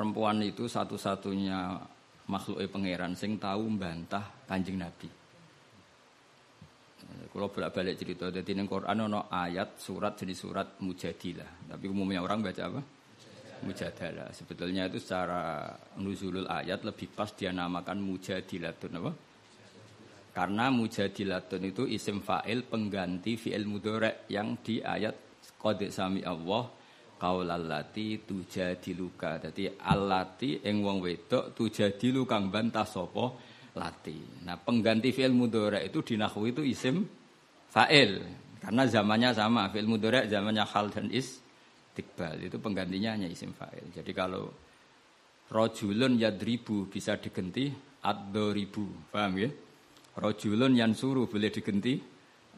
perempuan itu satu-satunya makhluk pangeran sing tahu membantah kanjeng Nabi. Kalau bolak-balik cerita, jadi di Quran ada ayat surat jadi surat mujadilah. Tapi umumnya orang baca apa? Mujadalah. Sebetulnya itu secara nuzulul ayat lebih pas dia namakan mujadilatun apa? Karena mujadilatun itu isim fa'il pengganti fi'il mudorek yang di ayat qad sami Allah qaulallati tujadiluka. Jadi allati ing wong wedok tujadilu kang bantah sapa? Lati. Nah, pengganti fi'il mudorek itu di nahwu itu isim fa'il. Karena zamannya sama fi'il mudhari zamannya hal dan is tikbal itu penggantinya hanya isim fa'il. Jadi kalau rojulun yadribu bisa diganti ad-doribu. Paham ya? Rojulun suruh boleh diganti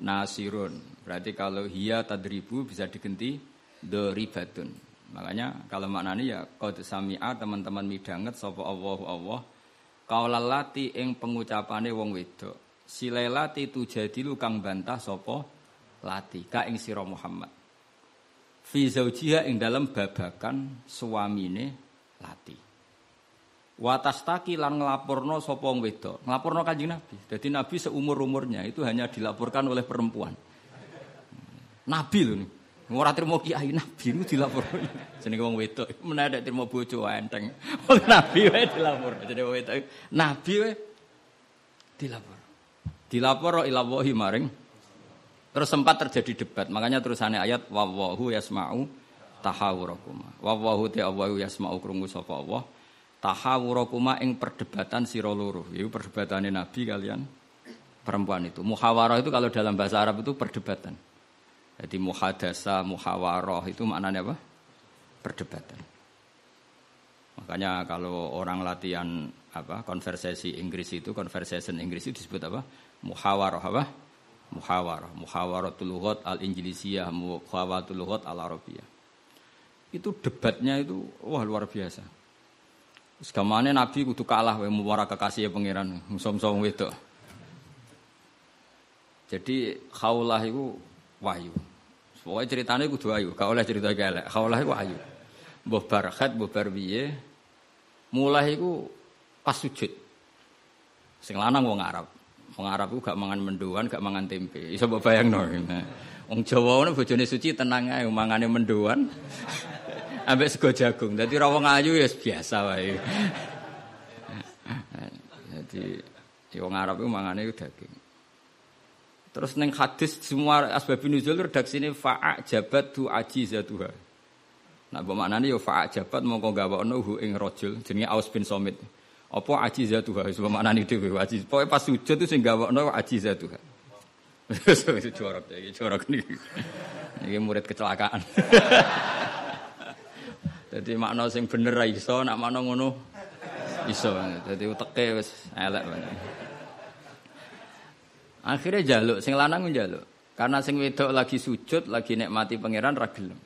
nasirun. Berarti kalau hiya tadribu bisa diganti doribatun. Makanya kalau maknanya ya qad sami'a teman-teman midanget sapa Allahu Allah. Kaulalati ing pengucapane wong wedok. Silelati tu lu kang bantah sopo lati ka ing sira Muhammad. Fi zaujiha ing dalam babakan suamine lati. Watastaki lan nglaporno sapa wong wedok. Nglaporno kanjeng Nabi. Jadi Nabi seumur-umurnya itu hanya dilaporkan oleh perempuan. Nabi lho nih Ora trimo kiai nabi niku dilaporno. Jenenge wong wedok menawa trimo bojo enteng. Wong nabi wae dilapor. Jenenge wong wedok nabi wae dilapor. Dilapor ilawahi maring Terus sempat terjadi debat, makanya terusannya ayat wawahu yasma'u tahawurakuma. Wawahu te Allahu yasma'u krungu sapa Allah. Tahawurakuma ing perdebatan sira loro. Iku perdebatane Nabi kalian perempuan itu. Muhawarah itu kalau dalam bahasa Arab itu perdebatan. Jadi muhadasa, muhawarah itu maknanya apa? Perdebatan. Makanya kalau orang latihan apa konversasi Inggris itu conversation Inggris itu disebut apa? muhawarah apa? Muhawarah, muhawaratul lughat al-injilisiyah, muhawaratul lughat al-arabiyah. Itu debatnya itu wah luar biasa. Segamane Nabi kudu kalah wae muwara kekasih pangeran, musom-som wedok. Jadi khaulah itu wahyu. Pokoknya ceritanya kudu wahyu, gak oleh cerita elek. Khaulah itu wahyu. Mbah Barkhat, mbah Barbiye, mulai itu pas sujud. Sing lanang wong Arab. Wong Arab ku gak mangan mendoan, gak mangan tempe. Iso mbok bayangno. Wong Jawa ngono bojone suci tenang ae mangane mendoan. Ambek sego jagung. Dadi ra wong ayu ya biasa wae. Jadi wong Arab ku mangane daging. Terus neng hadis semua asbab nuzul redaksine fa'a jabat tu ajizatuha. Nah, bermaknanya ya fa'a jabat mongko gawakno hu ing rajul jenenge Aus bin Somit. Apa ajizatuha wis maknane dhewe ajiz. Pokoke pas sujud itu sing gawakno ajizatuha. Jorok iki jorok niki. Iki murid kecelakaan. Jadi makna sing bener ra iso, nak makna ngono iso. Jadi uteke wis elek banget. Akhirnya jaluk, sing lanang jaluk. Karena sing wedok lagi sujud, lagi nikmati pangeran ra gelem.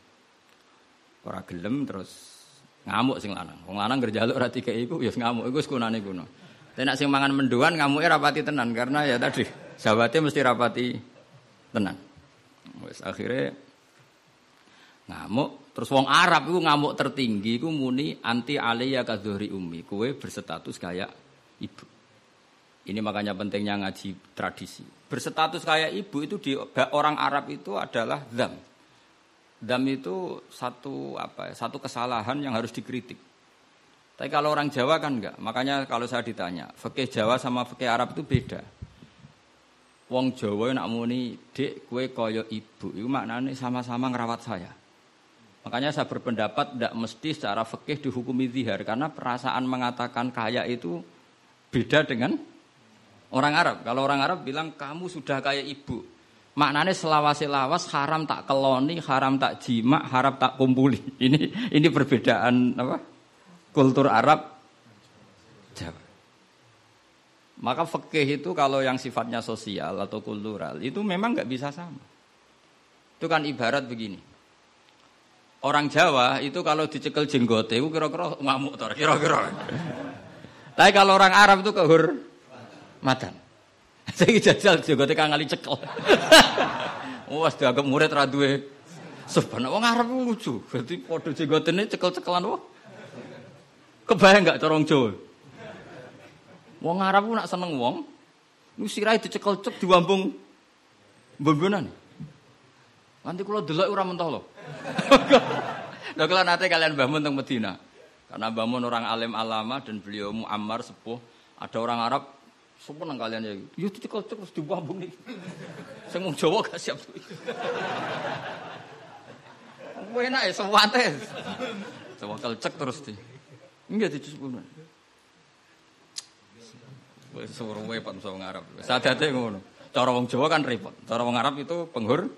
Ora gelem terus Ngamuk sing lanang. Wong lanang gerjaluk ora dikeki iku ya ngamuk iku sekunane kuno. Nek sing mangan menduan ngamuke rapati tenan karena ya tadi sahabatnya mesti rapati tenan. Wis akhirnya ngamuk terus wong Arab iku ngamuk tertinggi iku muni anti aliyya kadzuri ummi. Kowe berstatus kayak ibu. Ini makanya pentingnya ngaji tradisi. Berstatus kayak ibu itu di orang Arab itu adalah zam. Dam itu satu apa ya, satu kesalahan yang harus dikritik. Tapi kalau orang Jawa kan enggak. Makanya kalau saya ditanya, fikih Jawa sama fikih Arab itu beda. Wong Jawa nak muni dek kue koyo ibu, itu maknanya sama-sama ngerawat saya. Makanya saya berpendapat tidak mesti secara fikih dihukumi zihar karena perasaan mengatakan kaya itu beda dengan orang Arab. Kalau orang Arab bilang kamu sudah kayak ibu, Maknanya selawas-selawas haram tak keloni, haram tak jima, haram tak kumpuli. Ini ini perbedaan apa? Kultur Arab Jawa. Maka fikih itu kalau yang sifatnya sosial atau kultural itu memang nggak bisa sama. Itu kan ibarat begini. Orang Jawa itu kalau dicekel jenggote itu kira-kira ngamuk kira-kira. Tapi kalau orang Arab itu kehur madan. Saya jajal juga kang kali cekel. Wah, dianggap murid ra duwe Sebenarnya wong Arab lucu. Berarti padha jenggotene cekel-cekelan wah. Kebayang enggak corong Jawa? Wong Arab ku nak seneng wong, nu sirahe dicekel cek diwambung mbon-mbonan. Nanti kula delok ora mentoh lho. Lha kula nate kalian Mbah Mun teng Medina. Karena Mbah Mun orang alim alama dan beliau muammar sepuh, ada orang Arab semua nang kalian ya. Yo dicekel cek terus diwambung nih. Sing wong Jawa gak siap. Enak ya sewate. Coba cek terus di. Enggak dicus Wis suruh repot wong Arab. Sadate ngono. Cara wong Jawa kan repot. Cara wong Arab itu penghur.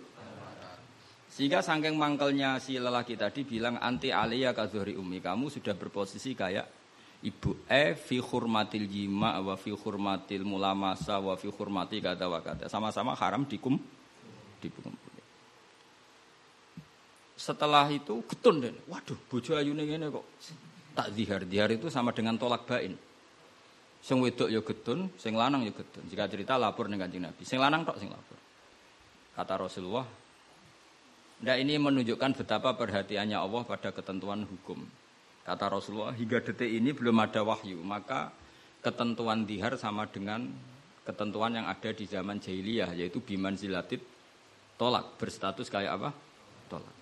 Sehingga sangking mangkelnya si lelaki tadi bilang anti aliyah kazuhri umi. Kamu sudah berposisi kayak ibu. E fi hurmatil jima wa fi hurmatil mulamasa wa fi hurmati kata wa kata. Sama-sama haram dikum dikum. Setelah itu getun deh. Waduh, bojo ayune ngene kok tak zihar. Zihar itu sama dengan tolak bain. Sing wedok ya getun, sing lanang ya getun. Jika cerita lapor dengan Kanjeng Nabi. Sing lanang tok sing lapor. Kata Rasulullah, Nah ini menunjukkan betapa perhatiannya Allah pada ketentuan hukum. Kata Rasulullah, hingga detik ini belum ada wahyu. Maka ketentuan dihar sama dengan ketentuan yang ada di zaman jahiliyah, yaitu biman zilatit tolak. Berstatus kayak apa? Tolak.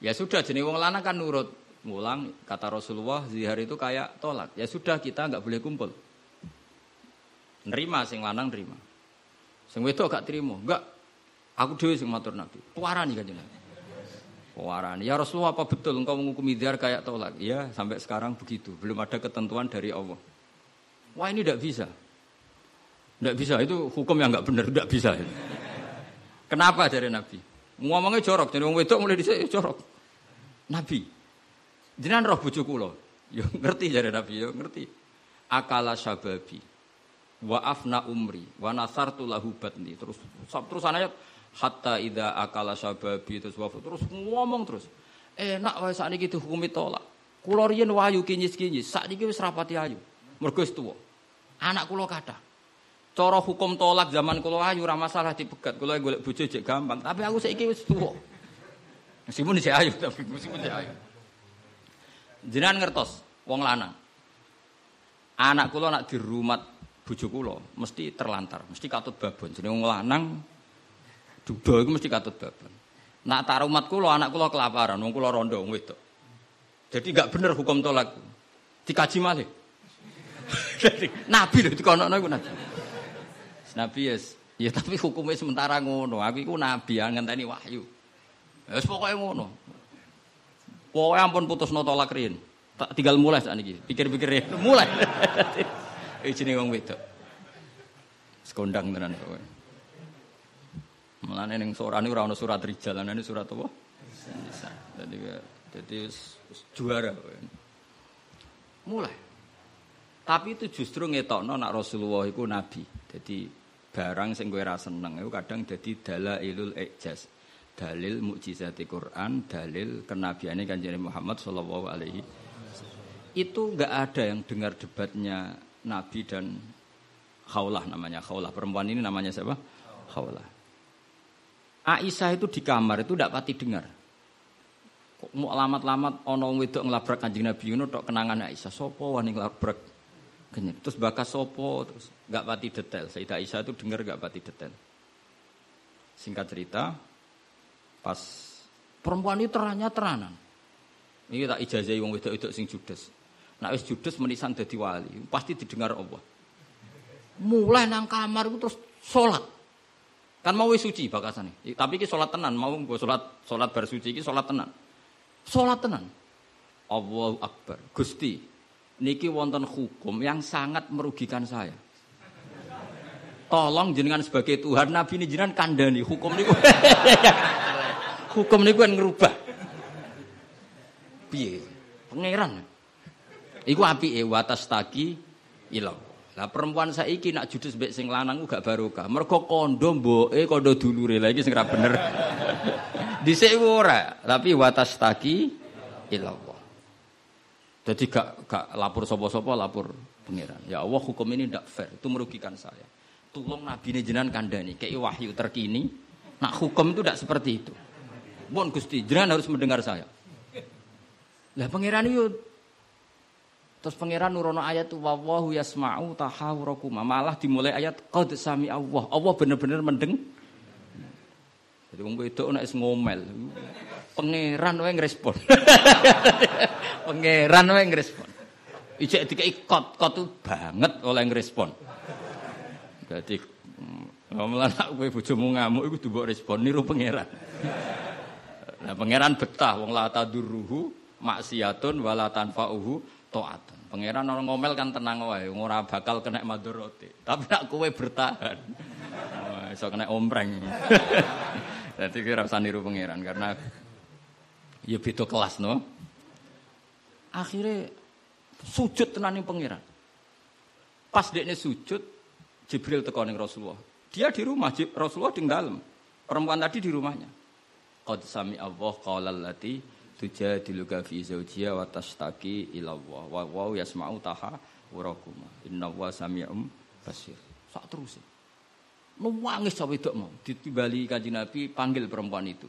Ya sudah, jenis wong lanang kan nurut ngulang kata Rasulullah zihar itu kayak tolak. Ya sudah kita nggak boleh kumpul. Nerima sing lanang nerima. Sing wedok gak terima. Enggak. Aku dhewe sing matur Nabi. Puarani kan jenengan. Puarani. Ya Rasulullah apa betul engkau menghukumi zihar kayak tolak? Ya, sampai sekarang begitu. Belum ada ketentuan dari Allah. Wah, ini tidak bisa. Tidak bisa, itu hukum yang nggak benar, tidak bisa. Kenapa dari Nabi? Ngomongnya jorok, jadi wong wedok mulai dhisik jorok. Nabi, Jenengan roh bojo kula. Yo ngerti jare Nabi yo ngerti. Akala sababi wa afna umri wa nasartu lahu batni terus terus ayat hatta ida akala sababi terus wafat terus ngomong terus. Enak wae sakniki dihukumi tolak. Kula riyen wayu kinyis-kinyis sakniki wis rapati ayu. Mergo wis tuwa. Anak kula kathah cara hukum tolak zaman kula ayu ora masalah dipegat. Kula golek bojo jek gampang tapi aku saiki wis tuwa. Meskipun isih ayu tapi meskipun isih ayu. Jenengan ngertos wong lanang. Anak kula nak dirumat bojo kula mesti terlantar, mesti katut babon. Jenenge wong lanang duda iku mesti katut babon. Nak tak rumat kula anak kula kelaparan, wong kula rondo wong wedok. Jadi gak bener hukum tolak. Dikaji malih. Nabi lho dikono iku nabi. Nabi yes. Ya tapi hukumnya sementara ngono. Aku iku nabi ngenteni wahyu. Ya wis pokoke ngono. Pokoknya ampun putus no tolak rin. Tak tinggal mulai saat ini. Pikir-pikir ya. Mulai. Ini jenis wong wedok. Sekondang tenan kowe. Mulane ning surat ini ora ana surat rijal, ini surat apa? Jadi jadi juara. Mulai. Tapi itu justru ngetokno nak Rasulullah itu nabi. Jadi barang sing kowe ra seneng itu kadang dadi dalailul ijaz dalil mukjizat Quran, dalil kenabiannya kanjeng Muhammad Shallallahu Alaihi itu nggak ada yang dengar debatnya Nabi dan Khawlah namanya Khawlah perempuan ini namanya siapa Khawlah Aisyah itu di kamar itu tidak pati dengar kok mau lamat-lamat ono wedok ngelabrak kanjeng Nabi itu tok kenangan Aisyah sopo wani ngelabrak terus bakas sopo terus nggak pati detail Sayyidah Aisyah itu dengar nggak pati detail singkat cerita Pas perempuan itu teranya teranan. Ini tak ijazah wong wedok-wedok sing judes. Nak wis judes menisan dadi wali, pasti didengar Allah. Mulai nang kamar itu terus sholat. Kan mau wis suci bakasane. Tapi iki sholat tenan, mau gue sholat sholat bar suci tenan. Sholat tenan. Allahu Akbar. Gusti, niki wonten hukum yang sangat merugikan saya. Tolong jenengan sebagai Tuhan, Nabi ini jenengan kandani hukum niku. hukum niku kan ngerubah. Piye? Pangeran. Iku apike watas taki ilang. Lah perempuan saiki nak judes mbek sing lanang gak barokah. Mergo kondo mboke kondo dulure. Lah iki sing ra bener. Dhisik ora, tapi watas taki ilang. Jadi gak gak lapor sopo-sopo lapor pangeran. Ya Allah hukum ini tidak fair, itu merugikan saya. Tolong Nabi ini jenengan kandani, kayak wahyu terkini. Nak hukum itu tidak seperti itu. Mohon Gusti, jangan harus mendengar saya. Lah pangeran itu Terus pangeran nurono ayat wallahu yasma'u tahawurakuma. Malah dimulai ayat qad sami Allah. Allah bener-bener mendeng. Jadi wong itu nek ngomel. Pangeran wae ngrespon. pangeran wae ngrespon. Ijek dikai kot, kot itu banget oleh ngrespon. Jadi Ngomong anak kowe bojomu ngamuk iku mbok respon niru pangeran. Nah pangeran betah wong la tadurruhu maksiatun wala tanfa'uhu taatun. Pangeran orang ngomel kan tenang wae, ora bakal kena madorote. Tapi nak kowe bertahan. Oh, iso kena ompreng. Dadi kira usah niru pangeran karena ya beda kelas no. Akhirnya sujud tenaning pangeran. Pas dekne sujud, Jibril teko ning Rasulullah. Dia di rumah, Rasulullah di dalam. Perempuan tadi di rumahnya. Qad sami Allah qala allati tujadiluka fi zawjiha wa tashtaki ila Allah. Wa wa yasma'u taha warakuma. Inna wa sami'um basir. Sak terus. Nangis cawe wedok mau. Ditimbali kanjeng Nabi panggil perempuan itu.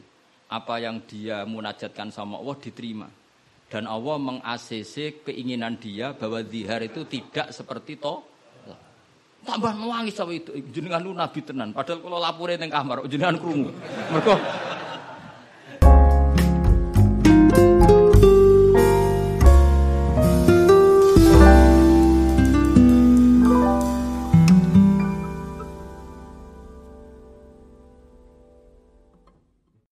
Apa yang dia munajatkan sama Allah diterima. Dan Allah meng-ACC keinginan dia bahwa zihar itu tidak seperti to tambah nangis sama itu jenengan lu nabi tenan padahal kalau lapure ning kamar jenengan krungu mergo